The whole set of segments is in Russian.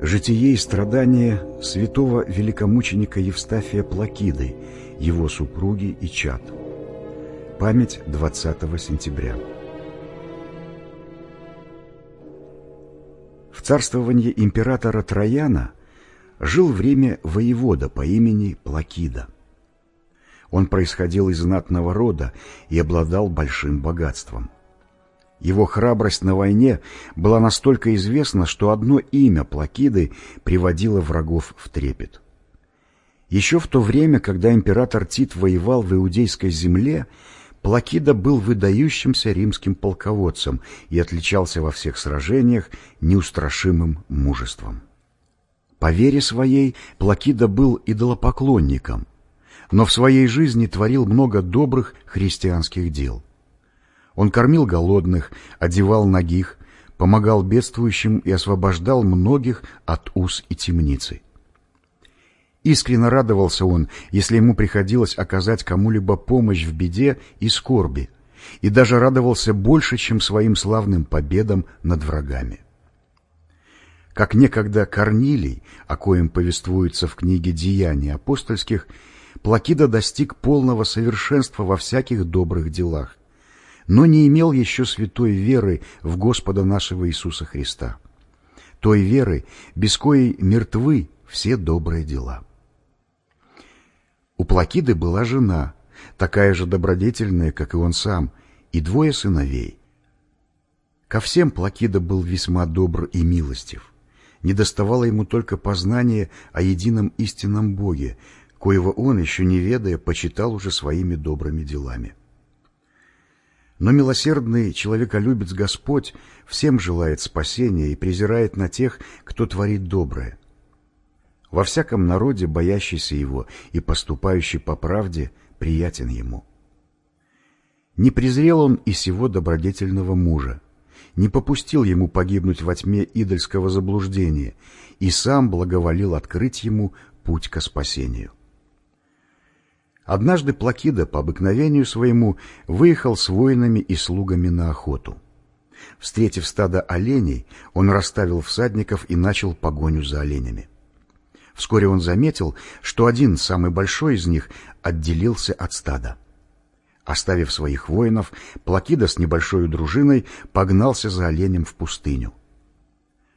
Житие и страдания святого великомученика Евстафия Плакиды, его супруги и чад. Память 20 сентября. В царствовании императора Трояна жил в Риме воевода по имени Плакида. Он происходил из знатного рода и обладал большим богатством. Его храбрость на войне была настолько известна, что одно имя Плакиды приводило врагов в трепет. Еще в то время, когда император Тит воевал в иудейской земле, Плакида был выдающимся римским полководцем и отличался во всех сражениях неустрашимым мужеством. По вере своей Плакида был идолопоклонником, но в своей жизни творил много добрых христианских дел. Он кормил голодных, одевал нагих, помогал бедствующим и освобождал многих от уз и темницы. Искренне радовался он, если ему приходилось оказать кому-либо помощь в беде и скорби, и даже радовался больше, чем своим славным победам над врагами. Как некогда Корнилий, о коем повествуется в книге «Деяний апостольских», Плакида достиг полного совершенства во всяких добрых делах, но не имел еще святой веры в Господа нашего Иисуса Христа. Той веры, без коей мертвы все добрые дела. У Плакиды была жена, такая же добродетельная, как и он сам, и двое сыновей. Ко всем Плакида был весьма добр и милостив. Не доставало ему только познания о едином истинном Боге, коего он, еще не ведая, почитал уже своими добрыми делами. Но милосердный человеколюбец Господь всем желает спасения и презирает на тех, кто творит доброе. Во всяком народе, боящийся Его и поступающий по правде, приятен Ему. Не презрел он и сего добродетельного мужа, не попустил ему погибнуть во тьме идольского заблуждения и сам благоволил открыть ему путь ко спасению. Однажды Плакида по обыкновению своему выехал с воинами и слугами на охоту. Встретив стадо оленей, он расставил всадников и начал погоню за оленями. Вскоре он заметил, что один, самый большой из них, отделился от стада. Оставив своих воинов, Плакида с небольшой дружиной погнался за оленем в пустыню.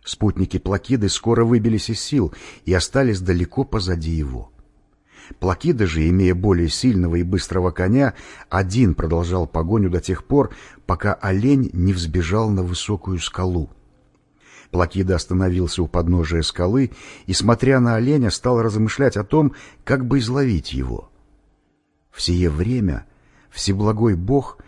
Спутники Плакиды скоро выбились из сил и остались далеко позади его. Плакида же, имея более сильного и быстрого коня, один продолжал погоню до тех пор, пока олень не взбежал на высокую скалу. Плакида остановился у подножия скалы и, смотря на оленя, стал размышлять о том, как бы изловить его. В сие время Всеблагой Бог,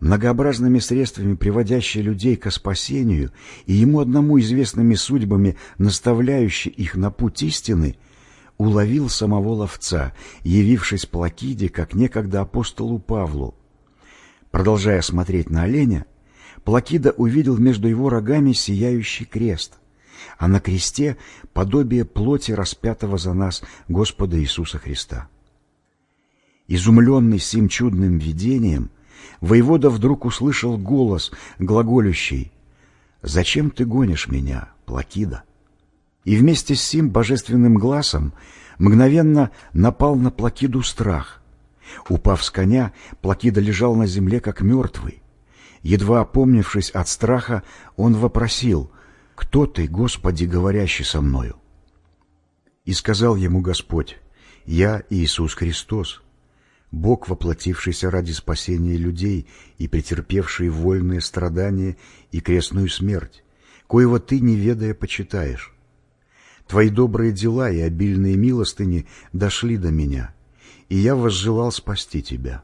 многообразными средствами приводящий людей ко спасению и ему одному известными судьбами наставляющий их на путь истины — уловил самого ловца, явившись Плакиде, как некогда апостолу Павлу. Продолжая смотреть на оленя, Плакида увидел между его рогами сияющий крест, а на кресте подобие плоти распятого за нас Господа Иисуса Христа. Изумленный сим чудным видением, воевода вдруг услышал голос, глаголющий «Зачем ты гонишь меня, Плакида?» И вместе с сим божественным глазом мгновенно напал на Плакиду страх. Упав с коня, Плакида лежал на земле, как мертвый. Едва опомнившись от страха, он вопросил, «Кто ты, Господи, говорящий со мною?» И сказал ему Господь, «Я Иисус Христос, Бог, воплотившийся ради спасения людей и претерпевший вольные страдания и крестную смерть, коего ты, не ведая, почитаешь. Твои добрые дела и обильные милостыни дошли до меня, и я возжелал спасти тебя.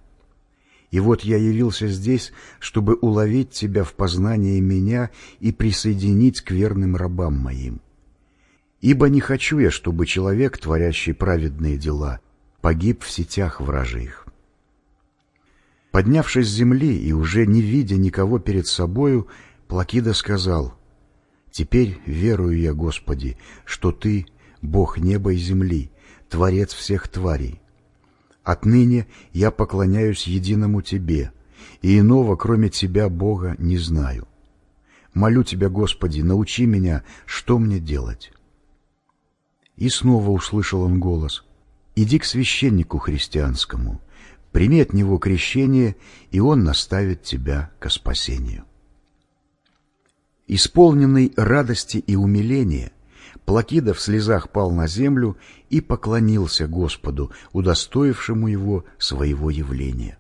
И вот я явился здесь, чтобы уловить тебя в познание меня и присоединить к верным рабам моим. Ибо не хочу я, чтобы человек, творящий праведные дела, погиб в сетях вражьих. Поднявшись с земли и уже не видя никого перед собою, Плакида сказал — Теперь верую я, Господи, что Ты — Бог неба и земли, Творец всех тварей. Отныне я поклоняюсь единому Тебе, и иного, кроме Тебя, Бога, не знаю. Молю Тебя, Господи, научи меня, что мне делать. И снова услышал он голос. «Иди к священнику христианскому, прими от него крещение, и он наставит тебя ко спасению». Исполненный радости и умиления, Плакида в слезах пал на землю и поклонился Господу, удостоившему его своего явления.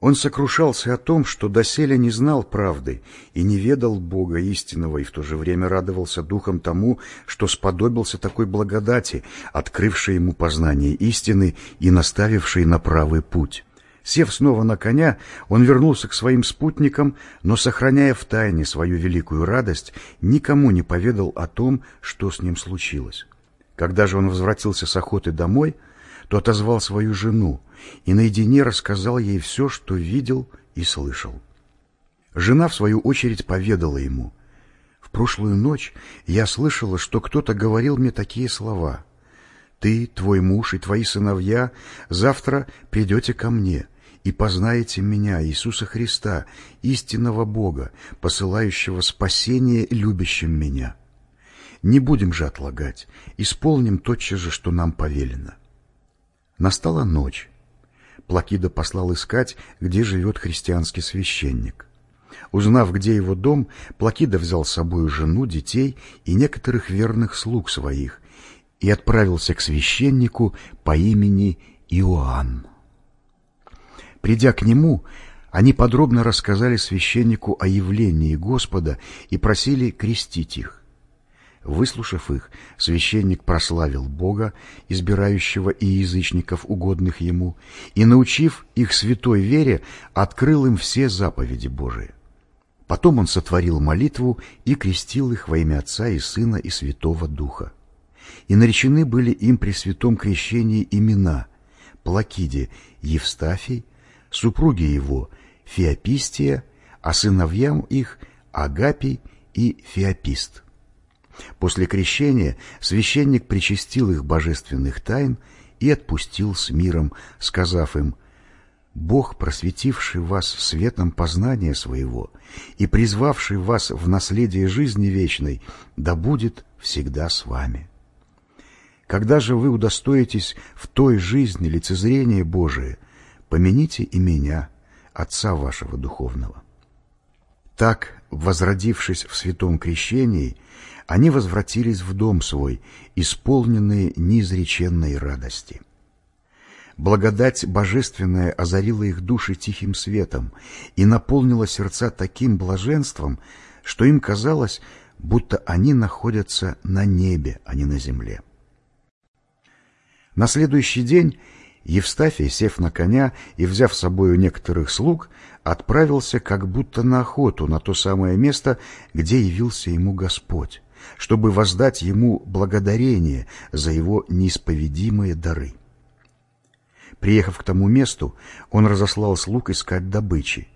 Он сокрушался о том, что доселе не знал правды и не ведал Бога истинного, и в то же время радовался духом тому, что сподобился такой благодати, открывшей ему познание истины и наставившей на правый путь. Сев снова на коня, он вернулся к своим спутникам, но, сохраняя в тайне свою великую радость, никому не поведал о том, что с ним случилось. Когда же он возвратился с охоты домой, то отозвал свою жену и наедине рассказал ей все, что видел и слышал. Жена, в свою очередь, поведала ему. «В прошлую ночь я слышала, что кто-то говорил мне такие слова. Ты, твой муж и твои сыновья завтра придете ко мне» и познаете меня, Иисуса Христа, истинного Бога, посылающего спасение любящим меня. Не будем же отлагать, исполним тотчас же, что нам повелено. Настала ночь. Плакида послал искать, где живет христианский священник. Узнав, где его дом, Плакида взял с собой жену, детей и некоторых верных слуг своих и отправился к священнику по имени Иоанн. Придя к нему, они подробно рассказали священнику о явлении Господа и просили крестить их. Выслушав их, священник прославил Бога, избирающего и язычников, угодных ему, и, научив их святой вере, открыл им все заповеди Божии. Потом он сотворил молитву и крестил их во имя Отца и Сына и Святого Духа. И наречены были им при святом крещении имена Плакиде Евстафий, супруги его Феопистия, а сыновьям их Агапий и Феопист. После крещения священник причастил их божественных тайн и отпустил с миром, сказав им, «Бог, просветивший вас светом познания своего и призвавший вас в наследие жизни вечной, да будет всегда с вами». Когда же вы удостоитесь в той жизни лицезрения Божие, помяните и меня, Отца вашего Духовного. Так, возродившись в святом крещении, они возвратились в дом свой, исполненные неизреченной радости. Благодать божественная озарила их души тихим светом и наполнила сердца таким блаженством, что им казалось, будто они находятся на небе, а не на земле. На следующий день Евстафий, сев на коня и взяв с собою некоторых слуг, отправился как будто на охоту на то самое место, где явился ему Господь, чтобы воздать ему благодарение за его неисповедимые дары. Приехав к тому месту, он разослал слуг искать добычи.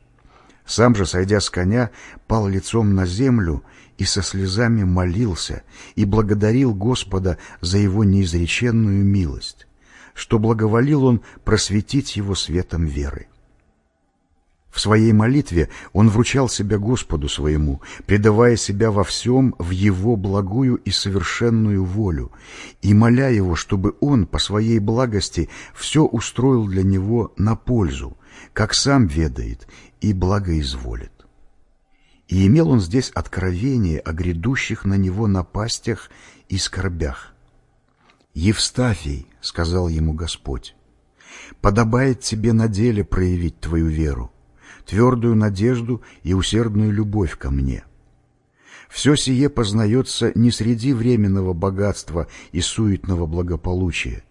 Сам же, сойдя с коня, пал лицом на землю и со слезами молился и благодарил Господа за его неизреченную милость что благоволил он просветить его светом веры. В своей молитве он вручал себя Господу своему, предавая себя во всем в Его благую и совершенную волю, и моля Его, чтобы Он по своей благости все устроил для него на пользу, как сам ведает и благоизволит. И имел он здесь откровение о грядущих на него напастях и скорбях. «Евстафий», — сказал ему Господь, — «подобает тебе на деле проявить твою веру, твердую надежду и усердную любовь ко мне. Все сие познается не среди временного богатства и суетного благополучия,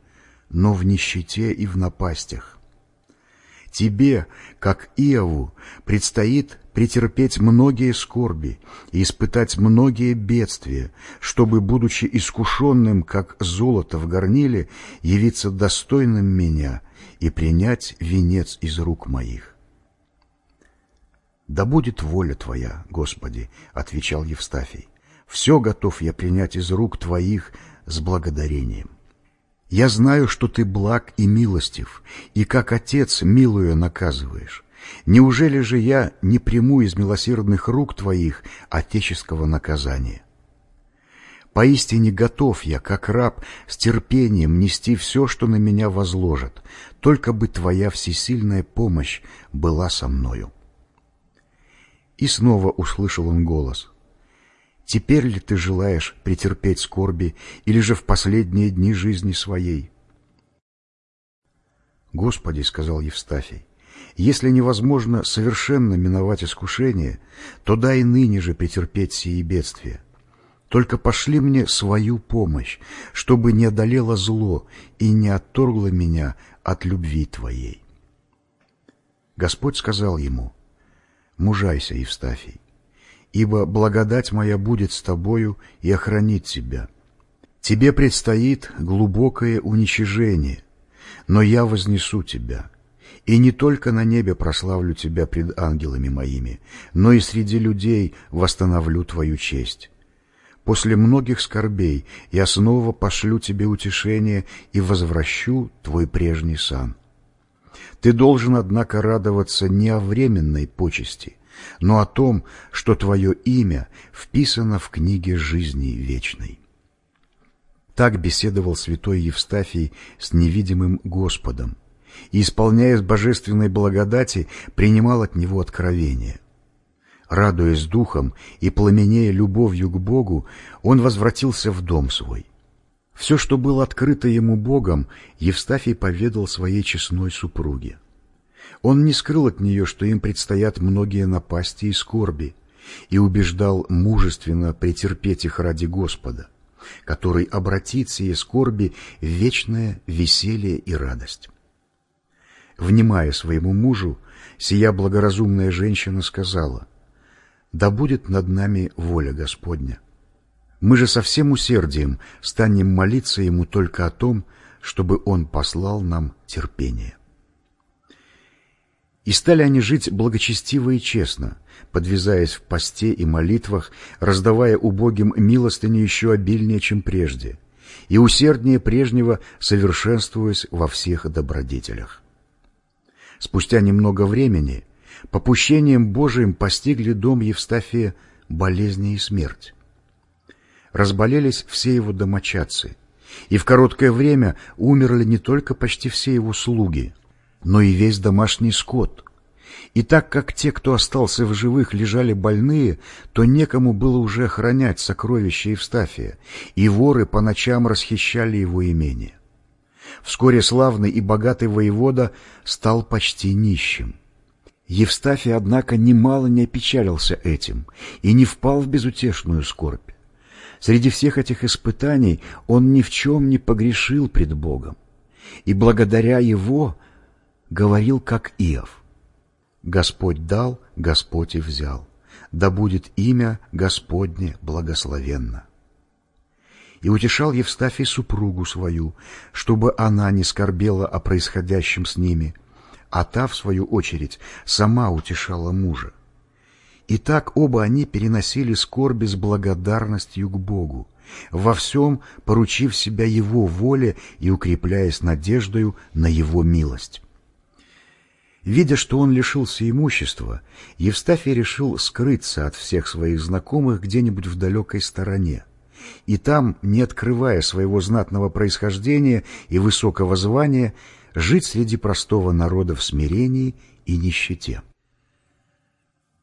но в нищете и в напастях. Тебе, как Иову, предстоит претерпеть многие скорби и испытать многие бедствия, чтобы, будучи искушенным, как золото в горниле, явиться достойным меня и принять венец из рук моих. «Да будет воля Твоя, Господи», — отвечал Евстафий. «Все готов я принять из рук Твоих с благодарением». Я знаю, что ты благ и милостив, и как отец, милую, наказываешь. Неужели же я не приму из милосердных рук твоих отеческого наказания? Поистине готов я, как раб, с терпением нести все, что на меня возложат, только бы Твоя всесильная помощь была со мною. И снова услышал он голос. «Теперь ли ты желаешь претерпеть скорби, или же в последние дни жизни своей?» «Господи», — сказал Евстафий, — «если невозможно совершенно миновать искушение, то дай ныне же претерпеть сие бедствия. Только пошли мне свою помощь, чтобы не одолело зло и не отторгло меня от любви Твоей». Господь сказал ему, «Мужайся, Евстафий, ибо благодать моя будет с тобою и охранит тебя. Тебе предстоит глубокое уничижение, но я вознесу тебя, и не только на небе прославлю тебя пред ангелами моими, но и среди людей восстановлю твою честь. После многих скорбей я снова пошлю тебе утешение и возвращу твой прежний сан. Ты должен, однако, радоваться не о временной почести, но о том, что твое имя вписано в книге жизни вечной. Так беседовал святой Евстафий с невидимым Господом и, исполняясь божественной благодати, принимал от него откровение. Радуясь духом и пламенея любовью к Богу, он возвратился в дом свой. Все, что было открыто ему Богом, Евстафий поведал своей честной супруге. Он не скрыл от нее, что им предстоят многие напасти и скорби, и убеждал мужественно претерпеть их ради Господа который обратит сие скорби в вечное веселье и радость. Внимая своему мужу, сия благоразумная женщина сказала, «Да будет над нами воля Господня. Мы же со всем усердием станем молиться Ему только о том, чтобы Он послал нам терпение». И стали они жить благочестиво и честно, подвязаясь в посте и молитвах, раздавая убогим милостыню еще обильнее, чем прежде, и усерднее прежнего совершенствуясь во всех добродетелях. Спустя немного времени попущением Божиим постигли дом Евстафия болезни и смерть. Разболелись все его домочадцы, и в короткое время умерли не только почти все его слуги – но и весь домашний скот. И так как те, кто остался в живых, лежали больные, то некому было уже охранять сокровища Евстафия, и воры по ночам расхищали его имение. Вскоре славный и богатый воевода стал почти нищим. Евстафий, однако, немало не опечалился этим и не впал в безутешную скорбь. Среди всех этих испытаний он ни в чем не погрешил пред Богом, и благодаря его говорил, как Иов. «Господь дал, Господь и взял, да будет имя Господне благословенно». И утешал Евстафий супругу свою, чтобы она не скорбела о происходящем с ними, а та, в свою очередь, сама утешала мужа. И так оба они переносили скорби с благодарностью к Богу, во всем поручив себя Его воле и укрепляясь надеждою на Его милость. Видя, что он лишился имущества, Евстафий решил скрыться от всех своих знакомых где-нибудь в далекой стороне, и там, не открывая своего знатного происхождения и высокого звания, жить среди простого народа в смирении и нищете.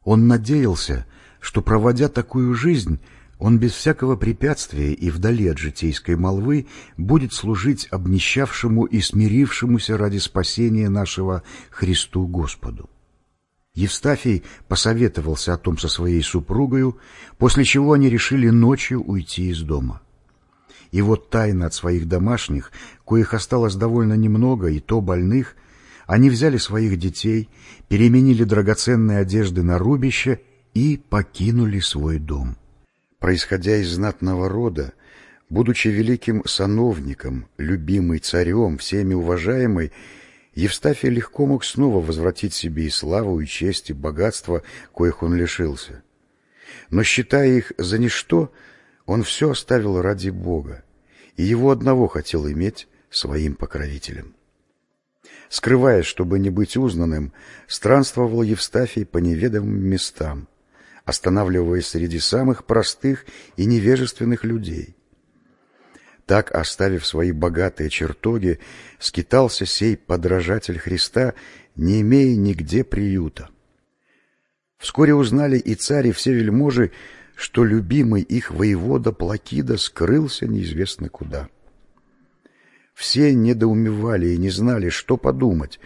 Он надеялся, что, проводя такую жизнь, он без всякого препятствия и вдали от житейской молвы будет служить обнищавшему и смирившемуся ради спасения нашего Христу Господу. Евстафий посоветовался о том со своей супругою, после чего они решили ночью уйти из дома. И вот тайно от своих домашних, коих осталось довольно немного, и то больных, они взяли своих детей, переменили драгоценные одежды на рубище и покинули свой дом происходя из знатного рода, будучи великим сановником, любимый царем, всеми уважаемый, Евстафий легко мог снова возвратить себе и славу, и честь, и богатство, коих он лишился. Но, считая их за ничто, он все оставил ради Бога, и его одного хотел иметь своим покровителем. Скрываясь, чтобы не быть узнанным, странствовал Евстафий по неведомым местам, останавливаясь среди самых простых и невежественных людей – Так, оставив свои богатые чертоги, скитался сей подражатель Христа, не имея нигде приюта. Вскоре узнали и царь, и все вельможи, что любимый их воевода Плакида скрылся неизвестно куда. Все недоумевали и не знали, что подумать.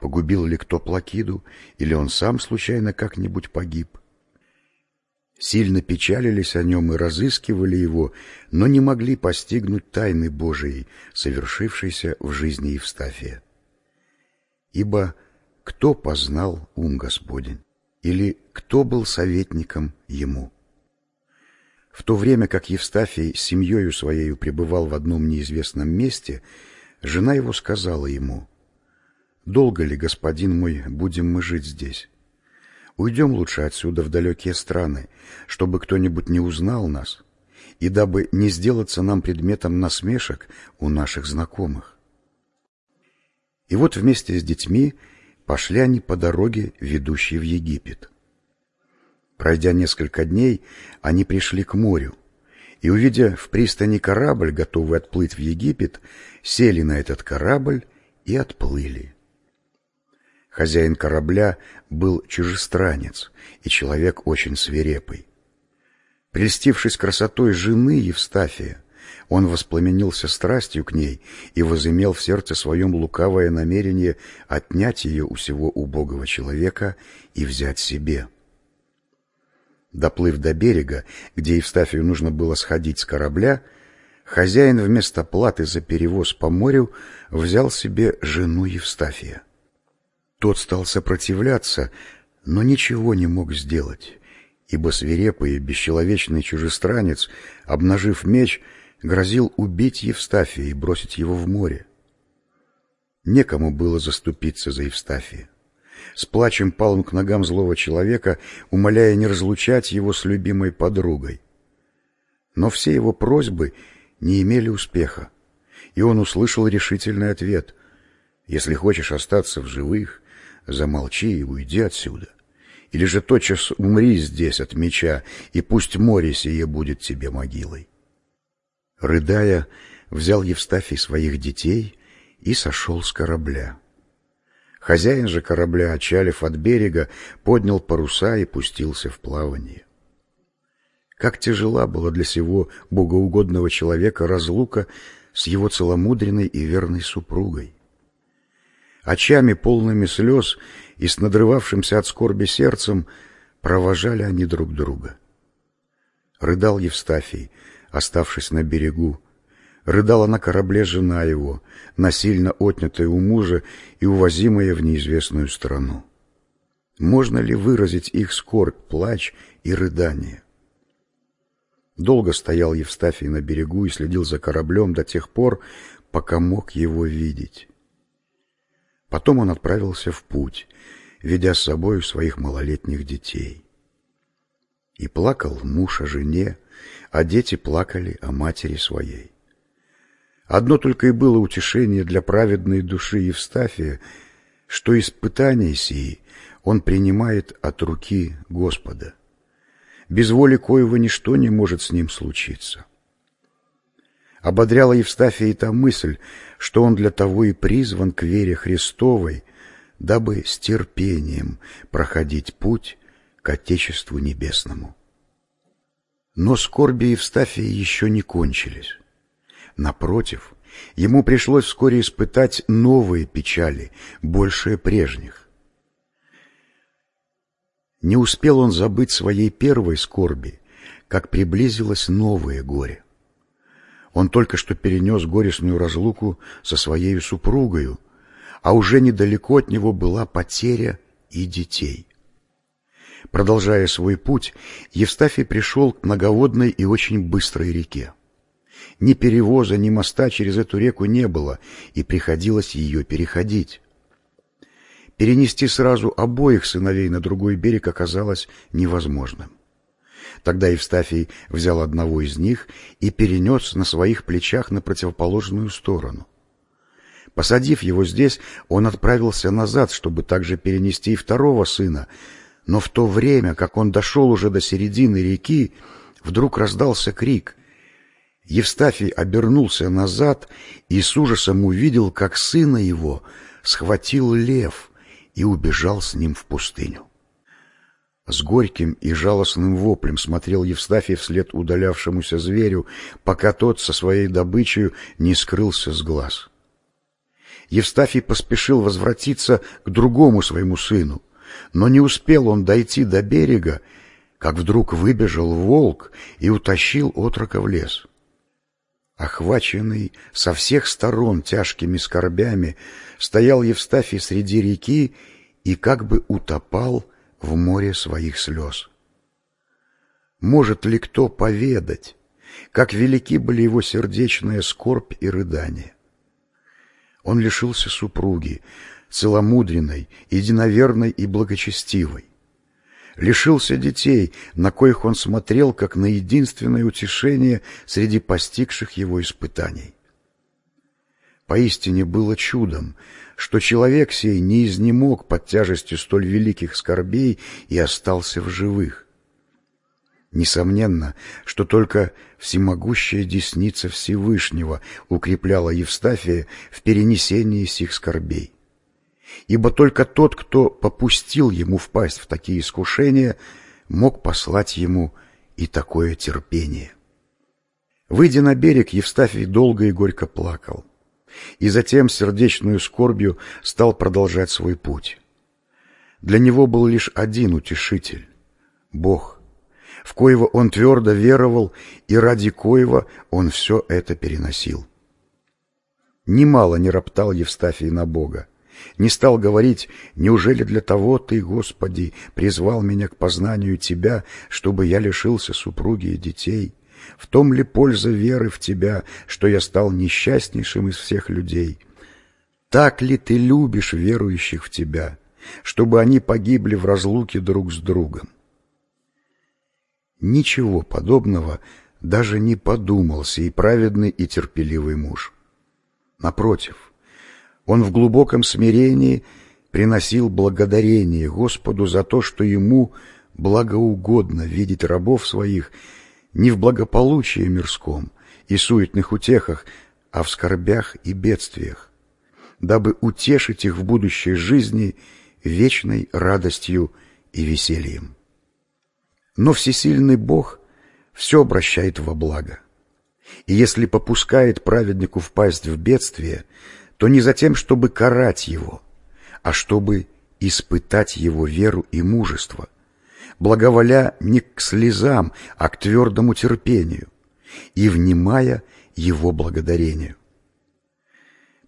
Погубил ли кто Плакиду, или он сам случайно как-нибудь погиб. Сильно печалились о нем и разыскивали его, но не могли постигнуть тайны Божией, совершившейся в жизни Евстафия. Ибо кто познал ум Господень? Или кто был советником ему? В то время как Евстафий с семьей своей пребывал в одном неизвестном месте, жена его сказала ему, «Долго ли, господин мой, будем мы жить здесь? Уйдем лучше отсюда в далекие страны, чтобы кто-нибудь не узнал нас, и дабы не сделаться нам предметом насмешек у наших знакомых». И вот вместе с детьми пошли они по дороге, ведущей в Египет. Пройдя несколько дней, они пришли к морю, и, увидя в пристани корабль, готовый отплыть в Египет, сели на этот корабль и отплыли. Хозяин корабля был чужестранец и человек очень свирепый. Прельстившись красотой жены Евстафия, он воспламенился страстью к ней и возымел в сердце своем лукавое намерение отнять ее у всего убогого человека и взять себе. Доплыв до берега, где Евстафию нужно было сходить с корабля, хозяин вместо платы за перевоз по морю взял себе жену Евстафия. Тот стал сопротивляться, но ничего не мог сделать, ибо свирепый и бесчеловечный чужестранец, обнажив меч, грозил убить Евстафия и бросить его в море. Некому было заступиться за Евстафия. С плачем пал он к ногам злого человека, умоляя не разлучать его с любимой подругой. Но все его просьбы не имели успеха, и он услышал решительный ответ. «Если хочешь остаться в живых, замолчи и уйди отсюда. Или же тотчас умри здесь от меча, и пусть море сие будет тебе могилой». Рыдая, взял Евстафий своих детей и сошел с корабля. Хозяин же корабля, отчалив от берега, поднял паруса и пустился в плавание. Как тяжела была для сего богоугодного человека разлука с его целомудренной и верной супругой. Очами полными слез и с надрывавшимся от скорби сердцем провожали они друг друга. Рыдал Евстафий, оставшись на берегу, Рыдала на корабле жена его, насильно отнятая у мужа и увозимая в неизвестную страну. Можно ли выразить их скорбь, плач и рыдание? Долго стоял Евстафий на берегу и следил за кораблем до тех пор, пока мог его видеть. Потом он отправился в путь, ведя с собой своих малолетних детей. И плакал муж о жене, а дети плакали о матери своей. Одно только и было утешение для праведной души Евстафия, что испытания сии он принимает от руки Господа. Без воли коего ничто не может с ним случиться. Ободряла Евстафия и та мысль, что он для того и призван к вере Христовой, дабы с терпением проходить путь к Отечеству Небесному. Но скорби Евстафия еще не кончились. Напротив, ему пришлось вскоре испытать новые печали, большие прежних. Не успел он забыть своей первой скорби, как приблизилось новое горе. Он только что перенес горестную разлуку со своей супругою, а уже недалеко от него была потеря и детей. Продолжая свой путь, Евстафий пришел к многоводной и очень быстрой реке. Ни перевоза, ни моста через эту реку не было, и приходилось ее переходить. Перенести сразу обоих сыновей на другой берег оказалось невозможным. Тогда Евстафий взял одного из них и перенес на своих плечах на противоположную сторону. Посадив его здесь, он отправился назад, чтобы также перенести и второго сына, но в то время, как он дошел уже до середины реки, вдруг раздался крик — Евстафий обернулся назад и с ужасом увидел, как сына его схватил лев и убежал с ним в пустыню. С горьким и жалостным воплем смотрел Евстафий вслед удалявшемуся зверю, пока тот со своей добычей не скрылся с глаз. Евстафий поспешил возвратиться к другому своему сыну, но не успел он дойти до берега, как вдруг выбежал волк и утащил отрока в лес. Охваченный со всех сторон тяжкими скорбями, стоял Евстафий среди реки и как бы утопал в море своих слез. Может ли кто поведать, как велики были его сердечная скорбь и рыдание? Он лишился супруги, целомудренной, единоверной и благочестивой. Лишился детей, на коих он смотрел, как на единственное утешение среди постигших его испытаний. Поистине было чудом, что человек сей не изнемог под тяжестью столь великих скорбей и остался в живых. Несомненно, что только всемогущая десница Всевышнего укрепляла Евстафия в перенесении сих скорбей. Ибо только тот, кто попустил ему впасть в такие искушения, мог послать ему и такое терпение. Выйдя на берег, Евстафий долго и горько плакал и затем сердечную скорбью стал продолжать свой путь. Для него был лишь один утешитель — Бог, в коего он твердо веровал и ради коего он все это переносил. Немало не роптал Евстафий на Бога, не стал говорить, «Неужели для того Ты, Господи, призвал меня к познанию Тебя, чтобы я лишился супруги и детей?» В том ли польза веры в тебя, что я стал несчастнейшим из всех людей? Так ли ты любишь верующих в тебя, чтобы они погибли в разлуке друг с другом? Ничего подобного даже не подумал сей праведный и терпеливый муж. Напротив, он в глубоком смирении приносил благодарение Господу за то, что ему благоугодно видеть рабов своих не в благополучии мирском и суетных утехах, а в скорбях и бедствиях, дабы утешить их в будущей жизни вечной радостью и весельем. Но всесильный Бог все обращает во благо. И если попускает праведнику впасть в бедствие, то не за тем, чтобы карать его, а чтобы испытать его веру и мужество, благоволя не к слезам, а к твердому терпению и внимая его благодарению.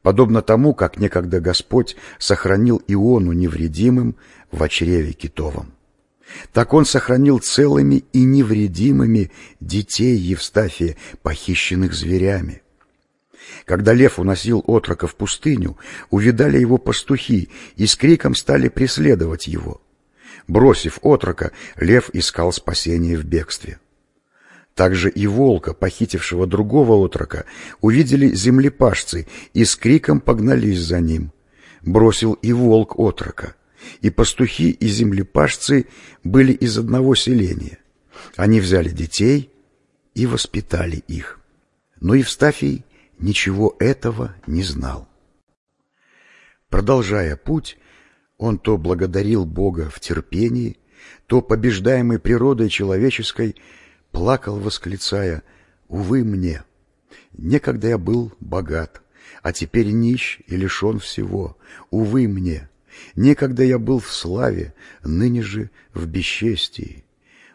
Подобно тому, как некогда Господь сохранил Иону невредимым в чреве китовом. Так он сохранил целыми и невредимыми детей Евстафия, похищенных зверями. Когда лев уносил отрока в пустыню, увидали его пастухи и с криком стали преследовать его. Бросив отрока, лев искал спасения в бегстве. Также и волка, похитившего другого отрока, увидели землепашцы и с криком погнались за ним. Бросил и волк отрока. И пастухи, и землепашцы были из одного селения. Они взяли детей и воспитали их. Но Евстафий ничего этого не знал. Продолжая путь, он то благодарил Бога в терпении, то, побеждаемый природой человеческой, плакал, восклицая «Увы мне! Некогда я был богат, а теперь нищ и лишен всего. Увы мне! Некогда я был в славе, ныне же в бесчестии.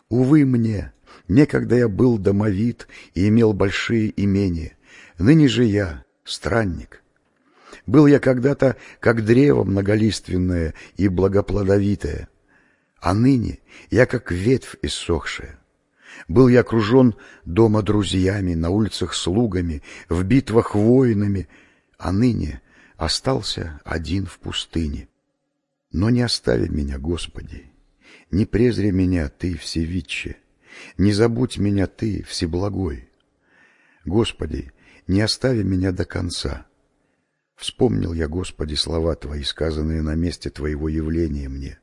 Увы мне! Некогда я был домовит и имел большие имения. Ныне же я странник, был я когда-то как древо многолиственное и благоплодовитое, а ныне я как ветвь иссохшая. Был я окружен дома друзьями, на улицах слугами, в битвах воинами, а ныне остался один в пустыне. Но не остави меня, Господи, не презри меня Ты, Всевидче, не забудь меня Ты, Всеблагой. Господи, не остави меня до конца, Вспомнил я, Господи, слова Твои, сказанные на месте Твоего явления мне.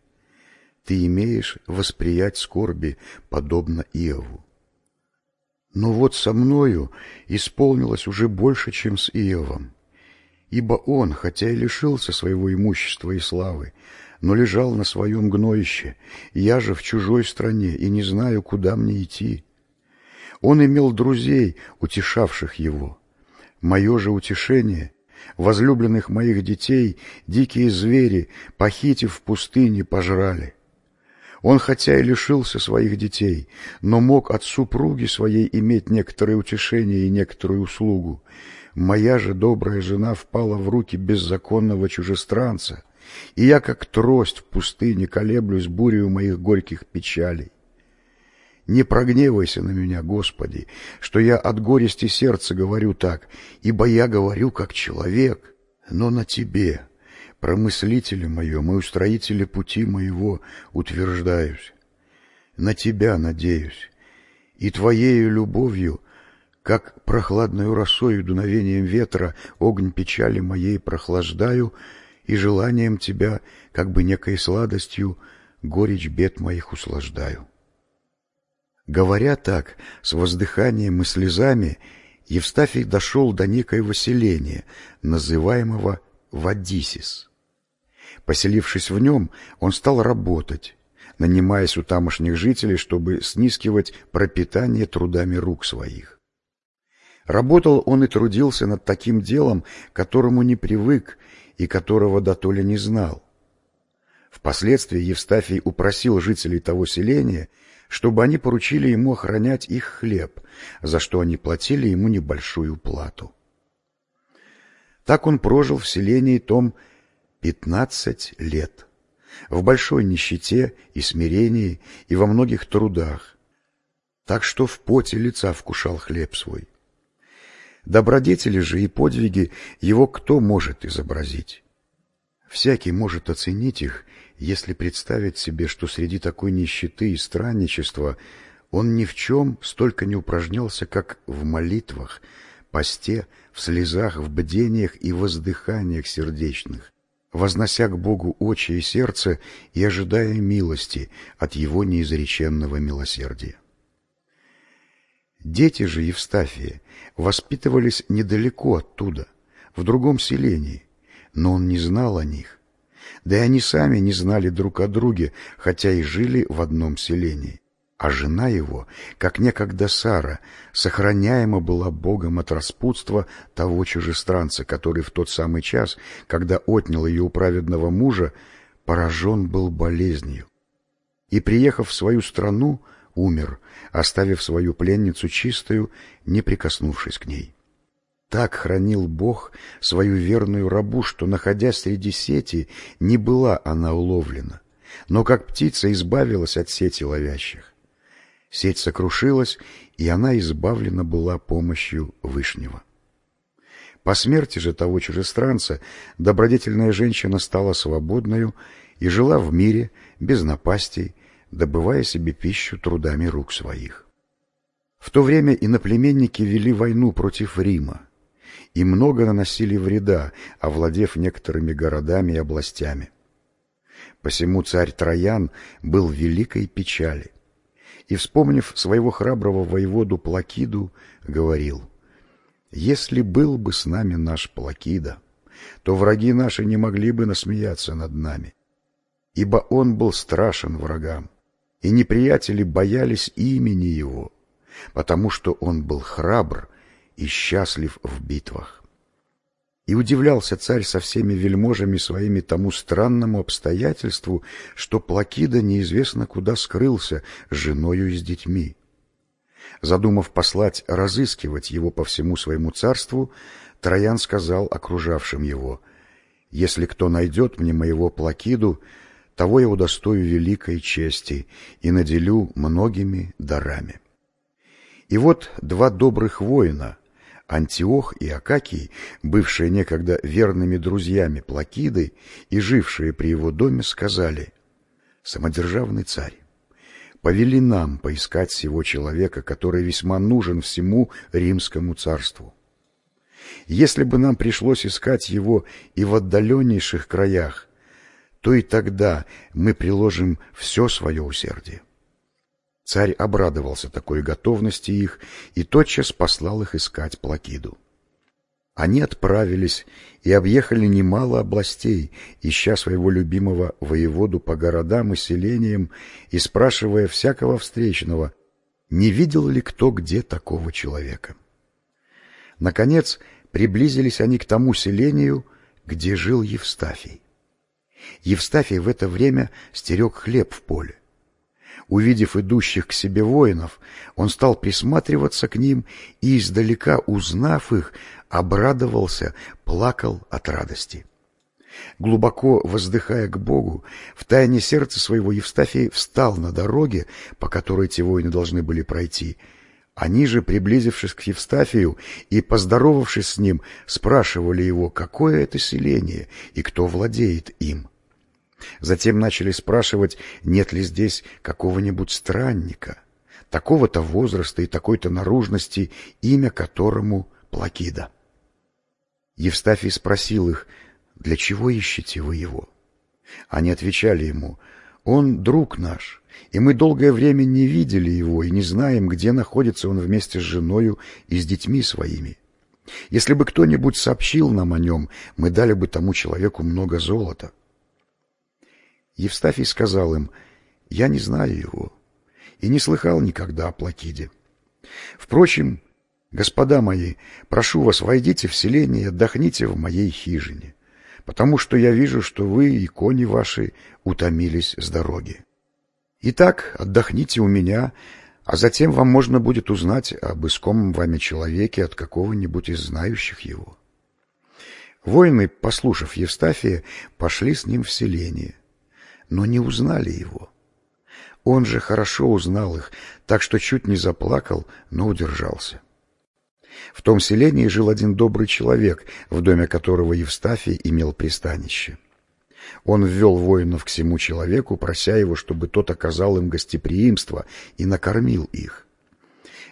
Ты имеешь восприять скорби, подобно Иову. Но вот со мною исполнилось уже больше, чем с Иовом. Ибо он, хотя и лишился своего имущества и славы, но лежал на своем гноище, я же в чужой стране и не знаю, куда мне идти. Он имел друзей, утешавших его. Мое же утешение, возлюбленных моих детей, дикие звери, похитив в пустыне, пожрали. Он хотя и лишился своих детей, но мог от супруги своей иметь некоторое утешение и некоторую услугу. Моя же добрая жена впала в руки беззаконного чужестранца, и я, как трость в пустыне, колеблюсь бурею моих горьких печалей. Не прогневайся на меня, Господи, что я от горести сердца говорю так, ибо я говорю как человек, но на Тебе, промыслителе моем и устроителе пути моего, утверждаюсь. На Тебя надеюсь, и Твоею любовью, как прохладную росою дуновением ветра, огонь печали моей прохлаждаю, и желанием Тебя, как бы некой сладостью, горечь бед моих услаждаю. Говоря так, с воздыханием и слезами, Евстафий дошел до некоего селения, называемого Вадисис. Поселившись в нем, он стал работать, нанимаясь у тамошних жителей, чтобы снискивать пропитание трудами рук своих. Работал он и трудился над таким делом, которому не привык и которого дотоле не знал. Впоследствии Евстафий упросил жителей того селения – чтобы они поручили ему охранять их хлеб, за что они платили ему небольшую плату. Так он прожил в селении том пятнадцать лет, в большой нищете и смирении и во многих трудах, так что в поте лица вкушал хлеб свой. Добродетели же и подвиги его кто может изобразить? Всякий может оценить их если представить себе, что среди такой нищеты и странничества он ни в чем столько не упражнялся, как в молитвах, посте, в слезах, в бдениях и воздыханиях сердечных, вознося к Богу очи и сердце и ожидая милости от Его неизреченного милосердия. Дети же Евстафия воспитывались недалеко оттуда, в другом селении, но он не знал о них, да и они сами не знали друг о друге, хотя и жили в одном селении. А жена его, как некогда Сара, сохраняема была Богом от распутства того чужестранца, который в тот самый час, когда отнял ее у праведного мужа, поражен был болезнью. И, приехав в свою страну, умер, оставив свою пленницу чистую, не прикоснувшись к ней. Так хранил Бог свою верную рабу, что, находясь среди сети, не была она уловлена, но как птица избавилась от сети ловящих. Сеть сокрушилась, и она избавлена была помощью Вышнего. По смерти же того чужестранца добродетельная женщина стала свободною и жила в мире без напастей, добывая себе пищу трудами рук своих. В то время иноплеменники вели войну против Рима, и много наносили вреда, овладев некоторыми городами и областями. Посему царь Троян был в великой печали и, вспомнив своего храброго воеводу Плакиду, говорил, «Если был бы с нами наш Плакида, то враги наши не могли бы насмеяться над нами, ибо он был страшен врагам, и неприятели боялись имени его, потому что он был храбр и счастлив в битвах. И удивлялся царь со всеми вельможами своими тому странному обстоятельству, что Плакида неизвестно куда скрылся с женою и с детьми. Задумав послать разыскивать его по всему своему царству, Троян сказал окружавшим его, «Если кто найдет мне моего Плакиду, того я удостою великой чести и наделю многими дарами». И вот два добрых воина, Антиох и Акакий, бывшие некогда верными друзьями Плакиды и жившие при его доме, сказали, «Самодержавный царь, повели нам поискать сего человека, который весьма нужен всему римскому царству. Если бы нам пришлось искать его и в отдаленнейших краях, то и тогда мы приложим все свое усердие. Царь обрадовался такой готовности их и тотчас послал их искать Плакиду. Они отправились и объехали немало областей, ища своего любимого воеводу по городам и селениям и спрашивая всякого встречного, не видел ли кто где такого человека. Наконец, приблизились они к тому селению, где жил Евстафий. Евстафий в это время стерег хлеб в поле. Увидев идущих к себе воинов, он стал присматриваться к ним и, издалека узнав их, обрадовался, плакал от радости. Глубоко воздыхая к Богу, в тайне сердца своего Евстафий встал на дороге, по которой те воины должны были пройти. Они же, приблизившись к Евстафию и поздоровавшись с ним, спрашивали его, какое это селение и кто владеет им. Затем начали спрашивать, нет ли здесь какого-нибудь странника, такого-то возраста и такой-то наружности, имя которому Плакида. Евстафий спросил их, для чего ищете вы его? Они отвечали ему, он друг наш, и мы долгое время не видели его и не знаем, где находится он вместе с женою и с детьми своими. Если бы кто-нибудь сообщил нам о нем, мы дали бы тому человеку много золота. Евстафий сказал им, «Я не знаю его и не слыхал никогда о Плакиде. Впрочем, господа мои, прошу вас, войдите в селение и отдохните в моей хижине, потому что я вижу, что вы и кони ваши утомились с дороги. Итак, отдохните у меня, а затем вам можно будет узнать об искомом вами человеке от какого-нибудь из знающих его». Воины, послушав Евстафия, пошли с ним в селение — но не узнали его. Он же хорошо узнал их, так что чуть не заплакал, но удержался. В том селении жил один добрый человек, в доме которого Евстафий имел пристанище. Он ввел воинов к всему человеку, прося его, чтобы тот оказал им гостеприимство и накормил их.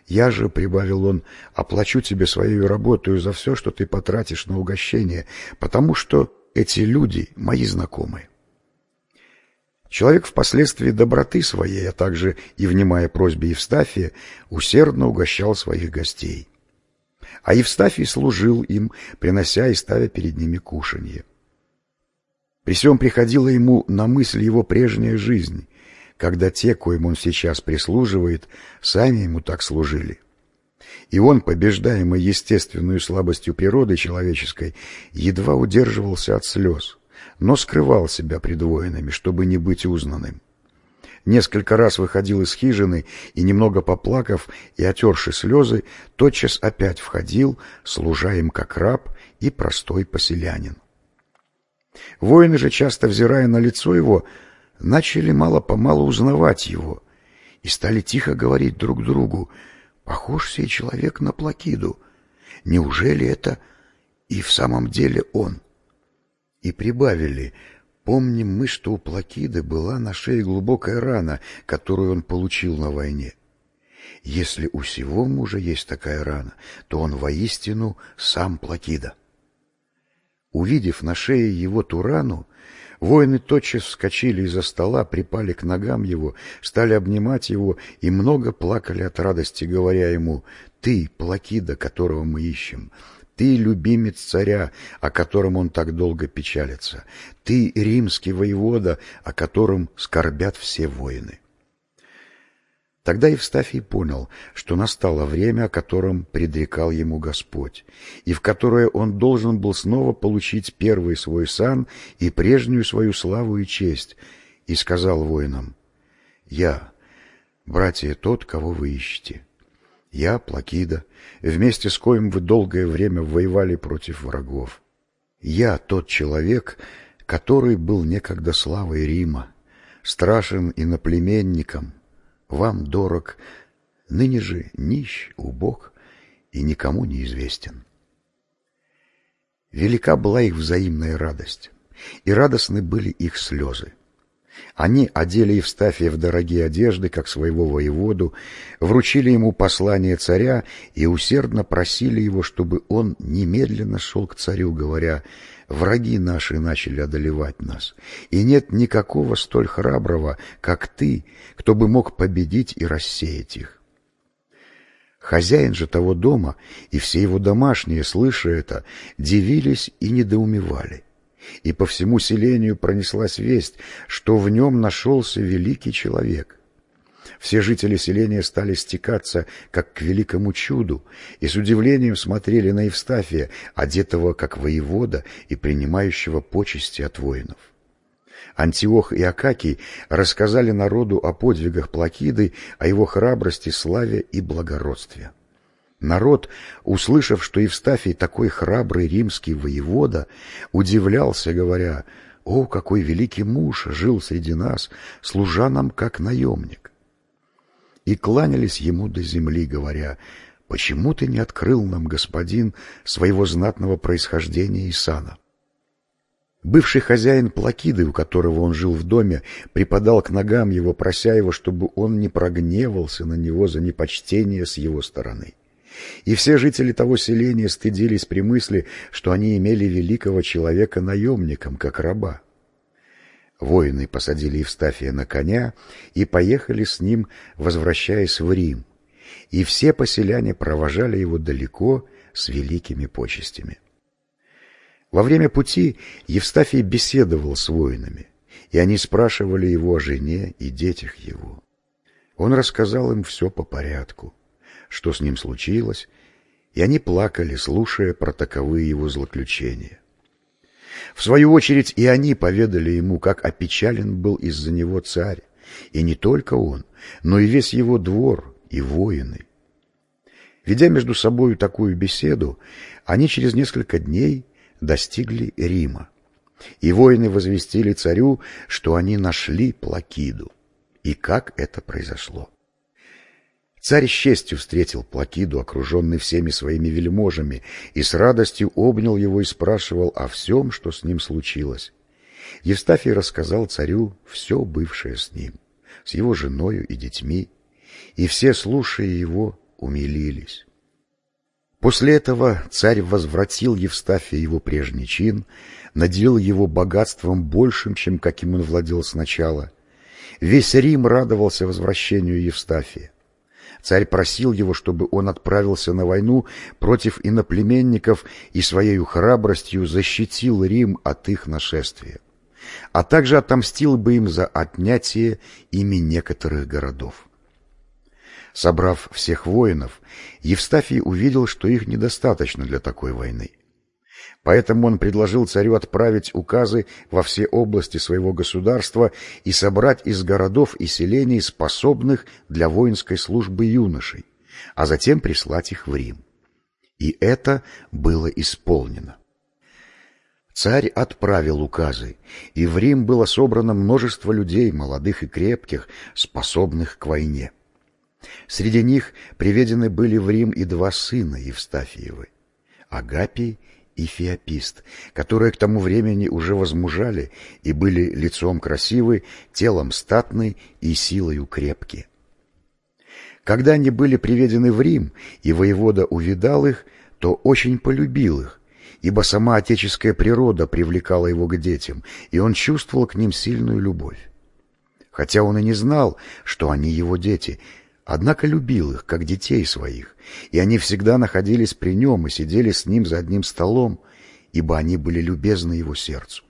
«Я же, — прибавил он, — оплачу тебе свою работу за все, что ты потратишь на угощение, потому что эти люди — мои знакомые». Человек впоследствии доброты своей, а также и внимая просьбе Евстафия, усердно угощал своих гостей. А Евстафий служил им, принося и ставя перед ними кушанье. При всем приходила ему на мысль его прежняя жизнь, когда те, коим он сейчас прислуживает, сами ему так служили. И он, побеждаемый естественную слабостью природы человеческой, едва удерживался от слез но скрывал себя пред воинами, чтобы не быть узнанным. Несколько раз выходил из хижины и, немного поплакав и отерши слезы, тотчас опять входил, служа им как раб и простой поселянин. Воины же, часто взирая на лицо его, начали мало-помалу узнавать его и стали тихо говорить друг другу, «Похож сей человек на Плакиду. Неужели это и в самом деле он?» И прибавили «Помним мы, что у Плакиды была на шее глубокая рана, которую он получил на войне. Если у сего мужа есть такая рана, то он воистину сам Плакида». Увидев на шее его ту рану, воины тотчас вскочили из-за стола, припали к ногам его, стали обнимать его и много плакали от радости, говоря ему «Ты, Плакида, которого мы ищем, ты любимец царя, о котором он так долго печалится. Ты римский воевода, о котором скорбят все воины. Тогда Евстафий понял, что настало время, о котором предрекал ему Господь, и в которое он должен был снова получить первый свой сан и прежнюю свою славу и честь, и сказал воинам, «Я, братья, тот, кого вы ищете. Я, Плакида, вместе с коим вы долгое время воевали против врагов. Я тот человек, который был некогда славой Рима, страшен иноплеменником, вам дорог, ныне же нищ, убог и никому не известен. Велика была их взаимная радость, и радостны были их слезы. Они одели Евстафия в дорогие одежды, как своего воеводу, вручили ему послание царя и усердно просили его, чтобы он немедленно шел к царю, говоря, враги наши начали одолевать нас, и нет никакого столь храброго, как ты, кто бы мог победить и рассеять их. Хозяин же того дома и все его домашние, слыша это, дивились и недоумевали. И по всему селению пронеслась весть, что в нем нашелся великий человек. Все жители селения стали стекаться, как к великому чуду, и с удивлением смотрели на Евстафия, одетого как воевода и принимающего почести от воинов. Антиох и Акакий рассказали народу о подвигах Плакиды, о его храбрости, славе и благородстве. Народ, услышав, что Евстафий такой храбрый римский воевода, удивлялся, говоря, «О, какой великий муж жил среди нас, служа нам как наемник!» И кланялись ему до земли, говоря, «Почему ты не открыл нам, господин, своего знатного происхождения и сана?» Бывший хозяин Плакиды, у которого он жил в доме, припадал к ногам его, прося его, чтобы он не прогневался на него за непочтение с его стороны. И все жители того селения стыдились при мысли, что они имели великого человека наемником, как раба. Воины посадили Евстафия на коня и поехали с ним, возвращаясь в Рим, и все поселяне провожали его далеко с великими почестями. Во время пути Евстафий беседовал с воинами, и они спрашивали его о жене и детях его. Он рассказал им все по порядку, что с ним случилось, и они плакали, слушая про таковые его злоключения. В свою очередь и они поведали ему, как опечален был из-за него царь, и не только он, но и весь его двор и воины. Ведя между собою такую беседу, они через несколько дней достигли Рима. И воины возвестили царю, что они нашли Плакиду. И как это произошло. Царь с честью встретил Плакиду, окруженный всеми своими вельможами, и с радостью обнял его и спрашивал о всем, что с ним случилось. Евстафий рассказал царю все бывшее с ним, с его женою и детьми, и все, слушая его, умилились. После этого царь возвратил Евстафия его прежний чин, наделил его богатством большим, чем каким он владел сначала. Весь Рим радовался возвращению Евстафия. Царь просил его, чтобы он отправился на войну против иноплеменников и своей храбростью защитил Рим от их нашествия, а также отомстил бы им за отнятие ими некоторых городов. Собрав всех воинов, Евстафий увидел, что их недостаточно для такой войны. Поэтому он предложил царю отправить указы во все области своего государства и собрать из городов и селений способных для воинской службы юношей, а затем прислать их в Рим. И это было исполнено. Царь отправил указы, и в Рим было собрано множество людей, молодых и крепких, способных к войне. Среди них приведены были в Рим и два сына Евстафиевы – Агапий и Феопист, которые к тому времени уже возмужали и были лицом красивы, телом статны и силою крепки. Когда они были приведены в Рим, и воевода увидал их, то очень полюбил их, ибо сама отеческая природа привлекала его к детям, и он чувствовал к ним сильную любовь. Хотя он и не знал, что они его дети – Однако любил их, как детей своих, и они всегда находились при нем и сидели с ним за одним столом, ибо они были любезны его сердцу.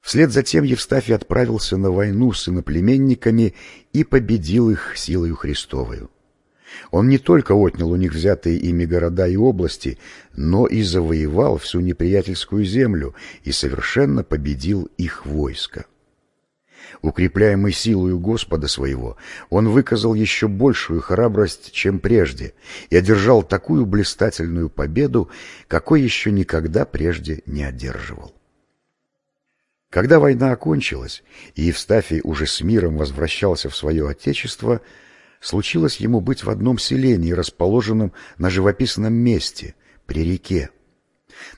Вслед за тем Евстафий отправился на войну с иноплеменниками и победил их силою Христовою. Он не только отнял у них взятые ими города и области, но и завоевал всю неприятельскую землю и совершенно победил их войско. Укрепляемый силою Господа своего, он выказал еще большую храбрость, чем прежде, и одержал такую блистательную победу, какой еще никогда прежде не одерживал. Когда война окончилась, и Евстафий уже с миром возвращался в свое отечество, случилось ему быть в одном селении, расположенном на живописном месте, при реке.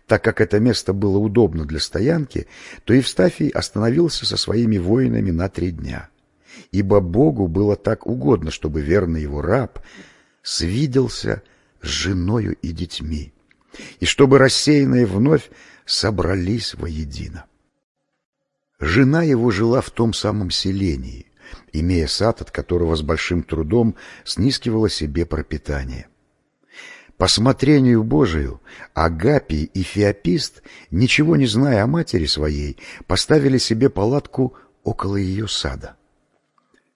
Так как это место было удобно для стоянки, то Евстафий остановился со своими воинами на три дня. Ибо Богу было так угодно, чтобы верный его раб свиделся с женою и детьми, и чтобы рассеянные вновь собрались воедино. Жена его жила в том самом селении, имея сад, от которого с большим трудом снискивала себе пропитание. По смотрению Божию Агапий и Феопист, ничего не зная о матери своей, поставили себе палатку около ее сада.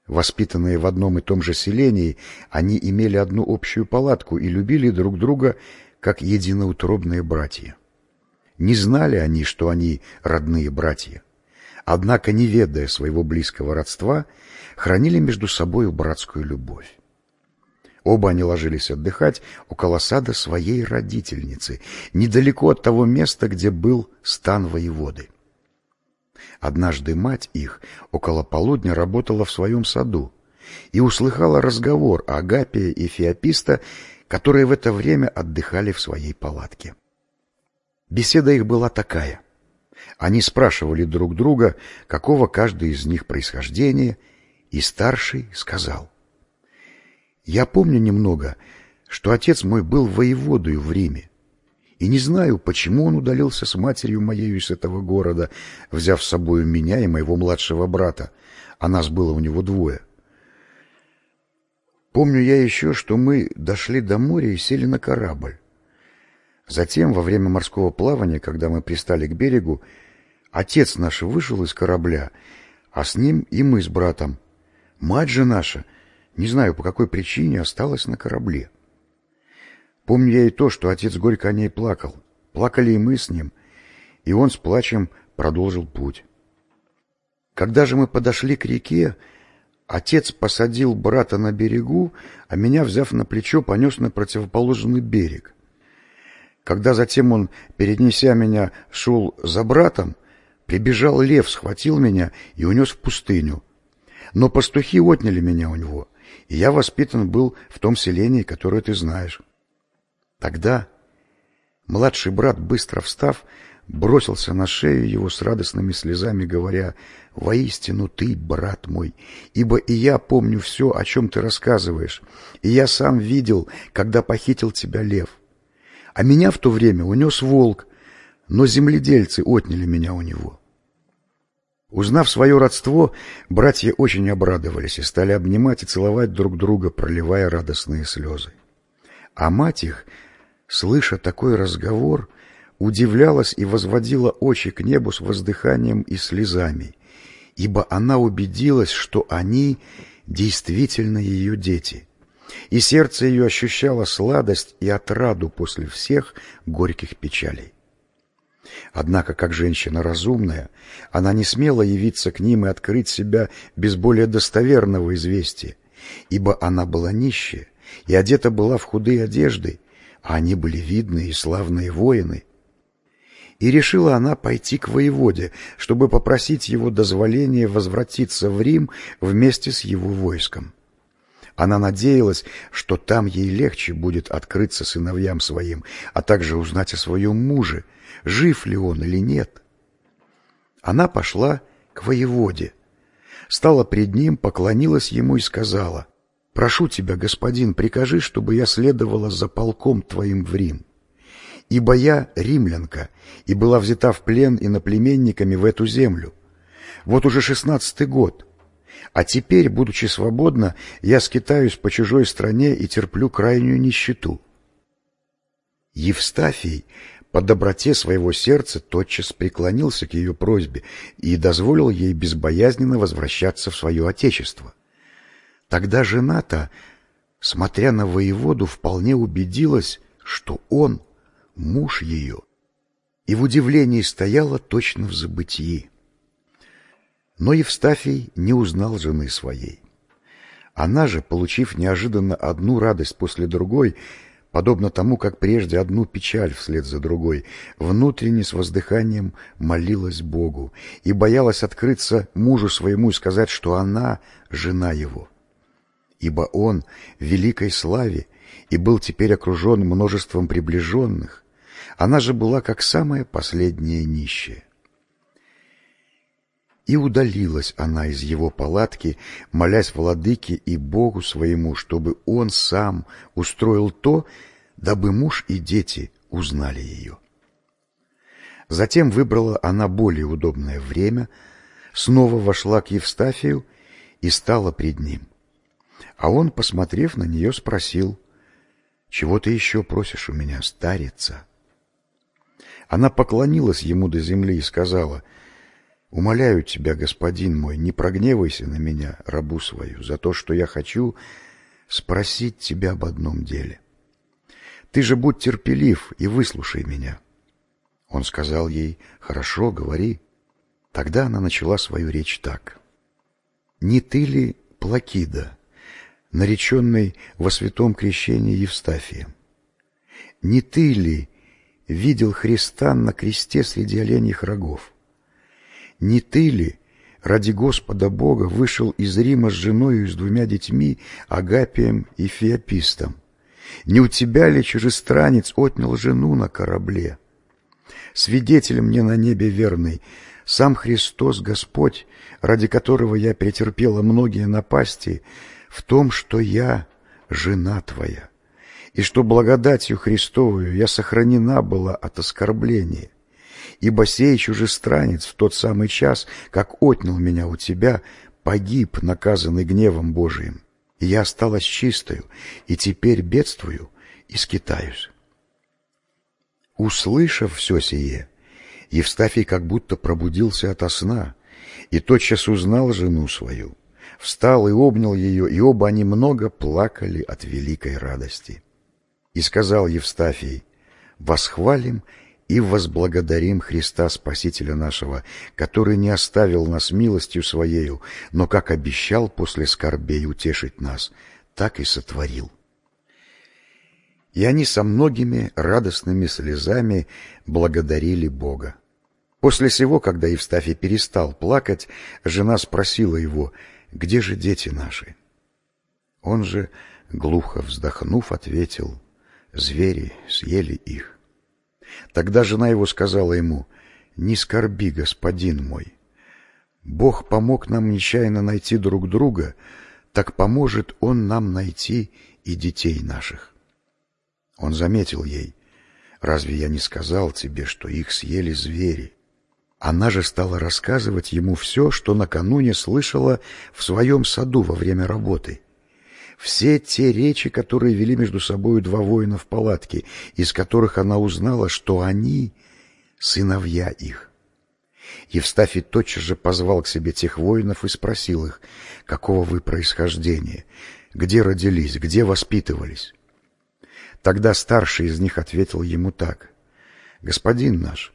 Воспитанные в одном и том же селении, они имели одну общую палатку и любили друг друга, как единоутробные братья. Не знали они, что они родные братья. Однако, не ведая своего близкого родства, хранили между собой братскую любовь. Оба они ложились отдыхать около сада своей родительницы, недалеко от того места, где был стан воеводы. Однажды мать их около полудня работала в своем саду и услыхала разговор Агапия и Феописта, которые в это время отдыхали в своей палатке. Беседа их была такая. Они спрашивали друг друга, какого каждый из них происхождения, и старший сказал. «Я помню немного, что отец мой был воеводою в Риме, и не знаю, почему он удалился с матерью моею из этого города, взяв с собой меня и моего младшего брата, а нас было у него двое. Помню я еще, что мы дошли до моря и сели на корабль. Затем, во время морского плавания, когда мы пристали к берегу, отец наш вышел из корабля, а с ним и мы с братом. Мать же наша, не знаю по какой причине, осталась на корабле. Помню я и то, что отец горько о ней плакал. Плакали и мы с ним, и он с плачем продолжил путь. Когда же мы подошли к реке, отец посадил брата на берегу, а меня, взяв на плечо, понес на противоположный берег. Когда затем он, перенеся меня, шел за братом, прибежал лев, схватил меня и унес в пустыню. Но пастухи отняли меня у него, и я воспитан был в том селении, которое ты знаешь. Тогда младший брат, быстро встав, бросился на шею его с радостными слезами, говоря, «Воистину ты, брат мой, ибо и я помню все, о чем ты рассказываешь, и я сам видел, когда похитил тебя лев. А меня в то время унес волк, но земледельцы отняли меня у него». Узнав свое родство, братья очень обрадовались и стали обнимать и целовать друг друга, проливая радостные слезы. А мать их слыша такой разговор, удивлялась и возводила очи к небу с воздыханием и слезами, ибо она убедилась, что они действительно ее дети, и сердце ее ощущало сладость и отраду после всех горьких печалей. Однако, как женщина разумная, она не смела явиться к ним и открыть себя без более достоверного известия, ибо она была нищая и одета была в худые одежды, а они были видные и славные воины. И решила она пойти к воеводе, чтобы попросить его дозволения возвратиться в Рим вместе с его войском. Она надеялась, что там ей легче будет открыться сыновьям своим, а также узнать о своем муже, жив ли он или нет. Она пошла к воеводе, стала пред ним, поклонилась ему и сказала, Прошу тебя, господин, прикажи, чтобы я следовала за полком твоим в Рим. Ибо я римлянка и была взята в плен иноплеменниками в эту землю. Вот уже шестнадцатый год. А теперь, будучи свободна, я скитаюсь по чужой стране и терплю крайнюю нищету. Евстафий по доброте своего сердца тотчас преклонился к ее просьбе и дозволил ей безбоязненно возвращаться в свое отечество. Тогда жена-то, смотря на воеводу, вполне убедилась, что он муж ее, и в удивлении стояла точно в забытии. Но Евстафий не узнал жены своей. Она же, получив неожиданно одну радость после другой, подобно тому, как прежде одну печаль вслед за другой, внутренне с воздыханием молилась Богу и боялась открыться мужу своему и сказать, что она жена его ибо он в великой славе и был теперь окружен множеством приближенных, она же была как самая последняя нищая. И удалилась она из его палатки, молясь владыке и Богу своему, чтобы он сам устроил то, дабы муж и дети узнали ее. Затем выбрала она более удобное время, снова вошла к Евстафию и стала пред ним. А он, посмотрев на нее, спросил, «Чего ты еще просишь у меня, старица?» Она поклонилась ему до земли и сказала, «Умоляю тебя, господин мой, не прогневайся на меня, рабу свою, за то, что я хочу спросить тебя об одном деле. Ты же будь терпелив и выслушай меня». Он сказал ей, «Хорошо, говори». Тогда она начала свою речь так. «Не ты ли Плакида, нареченный во святом крещении Евстафием? Не ты ли видел Христа на кресте среди оленьих рогов? Не ты ли ради Господа Бога вышел из Рима с женою и с двумя детьми, Агапием и Феопистом? Не у тебя ли чужестранец отнял жену на корабле? Свидетель мне на небе верный, сам Христос Господь, ради которого я претерпела многие напасти, в том, что я жена твоя, и что благодатью Христовую я сохранена была от оскорбления. Ибо сей чужестранец в тот самый час, как отнял меня у тебя, погиб, наказанный гневом Божиим. И я осталась чистою, и теперь бедствую и скитаюсь. Услышав все сие, Евстафий как будто пробудился ото сна и тотчас узнал жену свою, встал и обнял ее, и оба они много плакали от великой радости. И сказал Евстафий, «Восхвалим и возблагодарим Христа Спасителя нашего, который не оставил нас милостью Своею, но, как обещал после скорбей утешить нас, так и сотворил». И они со многими радостными слезами благодарили Бога. После сего, когда Евстафий перестал плакать, жена спросила его, «Где же дети наши?» Он же, глухо вздохнув, ответил, «Звери съели их». Тогда жена его сказала ему, «Не скорби, господин мой. Бог помог нам нечаянно найти друг друга, так поможет Он нам найти и детей наших». Он заметил ей, «Разве я не сказал тебе, что их съели звери?» Она же стала рассказывать ему все, что накануне слышала в своем саду во время работы. Все те речи, которые вели между собой два воина в палатке, из которых она узнала, что они — сыновья их. Евстафий тотчас же позвал к себе тех воинов и спросил их, какого вы происхождения, где родились, где воспитывались. Тогда старший из них ответил ему так. «Господин наш,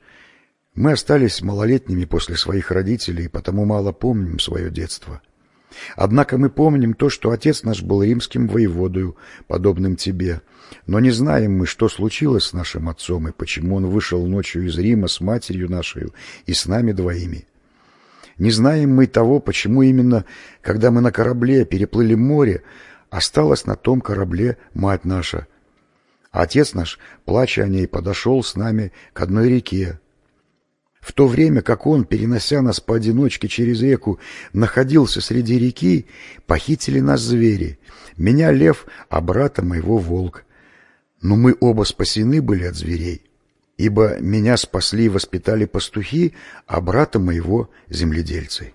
мы остались малолетними после своих родителей, потому мало помним свое детство. Однако мы помним то, что отец наш был римским воеводою, подобным тебе. Но не знаем мы, что случилось с нашим отцом и почему он вышел ночью из Рима с матерью нашей и с нами двоими. Не знаем мы того, почему именно, когда мы на корабле переплыли море, осталась на том корабле мать наша — Отец наш, плача о ней, подошел с нами к одной реке. В то время, как он, перенося нас поодиночке через реку, находился среди реки, похитили нас звери. Меня лев, а брата моего волк. Но мы оба спасены были от зверей, ибо меня спасли и воспитали пастухи, а брата моего земледельцы.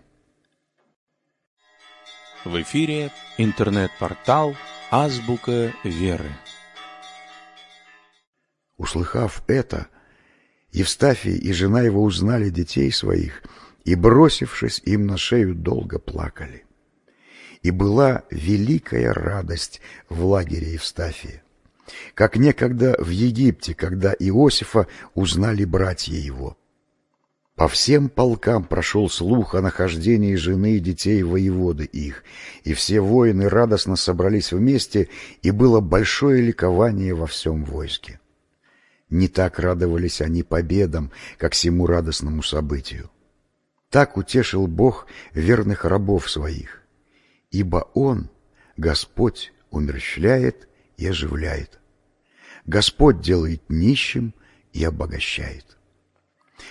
В эфире интернет-портал «Азбука веры». Услыхав это, Евстафий и жена его узнали детей своих и, бросившись им на шею, долго плакали. И была великая радость в лагере Евстафия, как некогда в Египте, когда Иосифа узнали братья его. По всем полкам прошел слух о нахождении жены и детей воеводы их, и все воины радостно собрались вместе, и было большое ликование во всем войске. Не так радовались они победам, как всему радостному событию. Так утешил Бог верных рабов своих, ибо Он, Господь, умерщвляет и оживляет. Господь делает нищим и обогащает.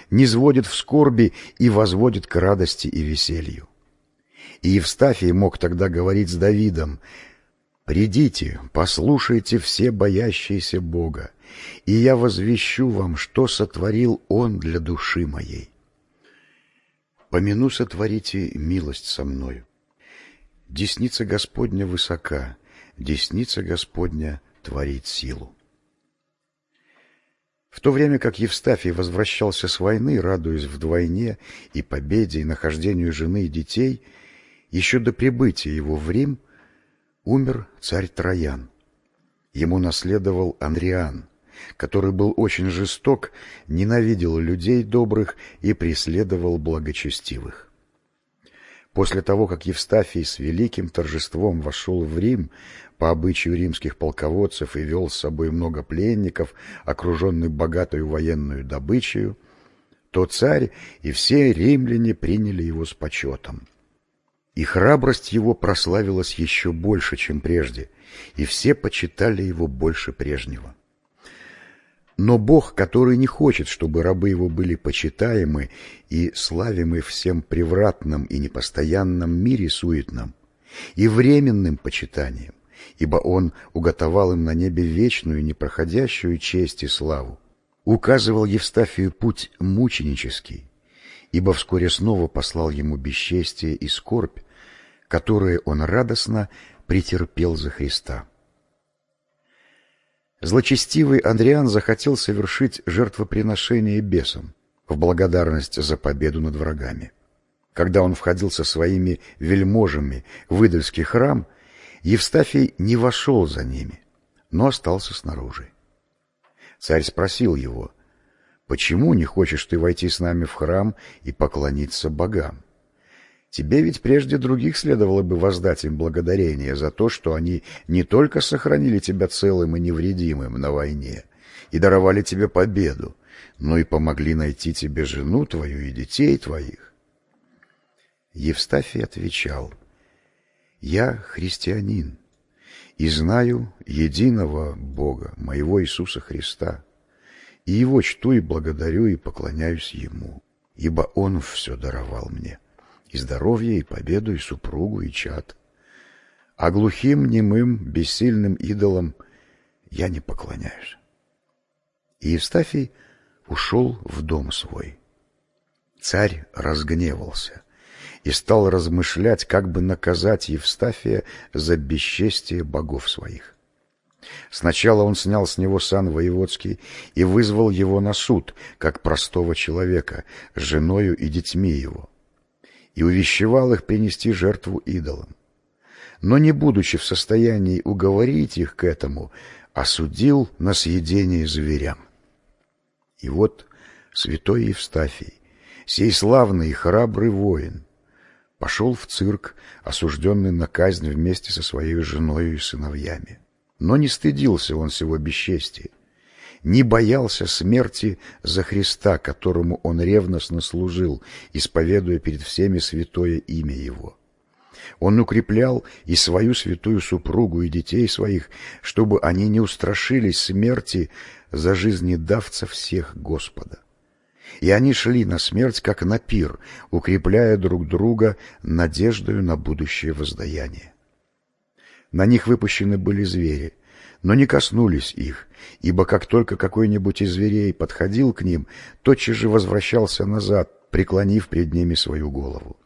Не сводит в скорби и возводит к радости и веселью. И Евстафий мог тогда говорить с Давидом, «Придите, послушайте все боящиеся Бога, и я возвещу вам, что сотворил Он для души моей. Помяну сотворите милость со мною. Десница Господня высока, десница Господня творит силу. В то время как Евстафий возвращался с войны, радуясь вдвойне и победе, и нахождению жены и детей, еще до прибытия его в Рим умер царь Троян. Ему наследовал Андриан, который был очень жесток, ненавидел людей добрых и преследовал благочестивых. После того, как Евстафий с великим торжеством вошел в Рим, по обычаю римских полководцев и вел с собой много пленников, окруженный богатую военную добычей, то царь и все римляне приняли его с почетом. И храбрость его прославилась еще больше, чем прежде, и все почитали его больше прежнего. Но Бог, который не хочет, чтобы рабы его были почитаемы и славимы всем превратном и непостоянном мире суетном, и временным почитанием, ибо Он уготовал им на небе вечную непроходящую честь и славу. Указывал Евстафию путь мученический, ибо вскоре снова послал ему бесчестие и скорбь, которые он радостно претерпел за Христа. Злочестивый Андриан захотел совершить жертвоприношение бесам в благодарность за победу над врагами. Когда он входил со своими вельможами в идольский храм, Евстафий не вошел за ними, но остался снаружи. Царь спросил его, «Почему не хочешь ты войти с нами в храм и поклониться богам? Тебе ведь прежде других следовало бы воздать им благодарение за то, что они не только сохранили тебя целым и невредимым на войне и даровали тебе победу, но и помогли найти тебе жену твою и детей твоих». Евстафий отвечал, я христианин и знаю единого Бога, моего Иисуса Христа, и Его чту и благодарю и поклоняюсь Ему, ибо Он все даровал мне, и здоровье, и победу, и супругу, и чад. А глухим, немым, бессильным идолам я не поклоняюсь. И Евстафий ушел в дом свой. Царь разгневался и стал размышлять, как бы наказать Евстафия за бесчестие богов своих. Сначала он снял с него сан воеводский и вызвал его на суд, как простого человека, с женою и детьми его, и увещевал их принести жертву идолам. Но не будучи в состоянии уговорить их к этому, осудил на съедение зверям. И вот святой Евстафий, сей славный и храбрый воин, пошел в цирк, осужденный на казнь вместе со своей женой и сыновьями. Но не стыдился он всего бесчестия, не боялся смерти за Христа, которому он ревностно служил, исповедуя перед всеми святое имя Его. Он укреплял и свою святую супругу, и детей своих, чтобы они не устрашились смерти за жизнедавца всех Господа. И они шли на смерть, как на пир, укрепляя друг друга надеждою на будущее воздаяние. На них выпущены были звери, но не коснулись их, ибо как только какой-нибудь из зверей подходил к ним, тотчас же возвращался назад, преклонив пред ними свою голову.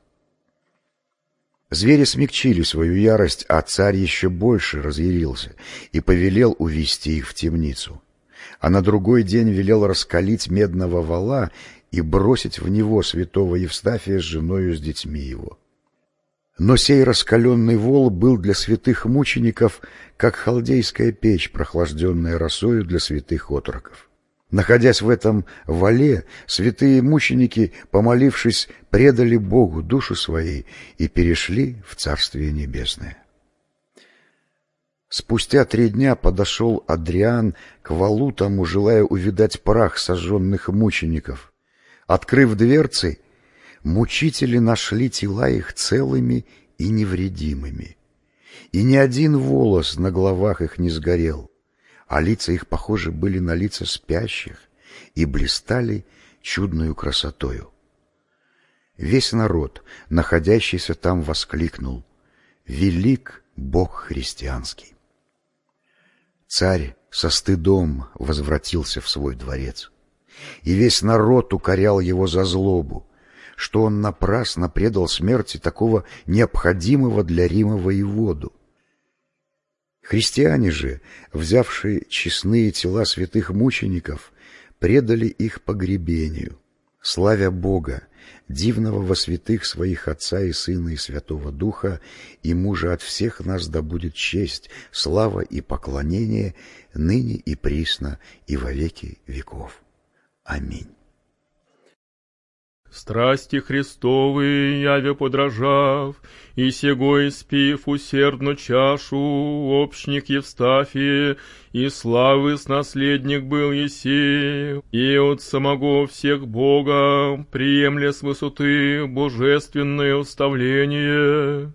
Звери смягчили свою ярость, а царь еще больше разъярился и повелел увести их в темницу а на другой день велел раскалить медного вала и бросить в него святого Евстафия с женою с детьми его. Но сей раскаленный вол был для святых мучеников, как халдейская печь, прохлажденная росою для святых отроков. Находясь в этом вале, святые мученики, помолившись, предали Богу душу своей и перешли в Царствие Небесное. Спустя три дня подошел Адриан к валу тому, желая увидать прах сожженных мучеников. Открыв дверцы, мучители нашли тела их целыми и невредимыми. И ни один волос на головах их не сгорел, а лица их, похожи были на лица спящих и блистали чудную красотою. Весь народ, находящийся там, воскликнул «Велик Бог христианский!» Царь со стыдом возвратился в свой дворец. И весь народ укорял его за злобу, что он напрасно предал смерти такого необходимого для Рима воеводу. Христиане же, взявшие честные тела святых мучеников, предали их погребению, славя Бога, дивного во святых своих Отца и Сына и Святого Духа, и мужа от всех нас да будет честь, слава и поклонение ныне и присно и во веки веков. Аминь. Страсти Христовы, яве подражав, и сего испив усердно чашу, общник Евстафии, и славы с наследник был Еси, и от самого всех Бога, приемля с высоты божественное уставление.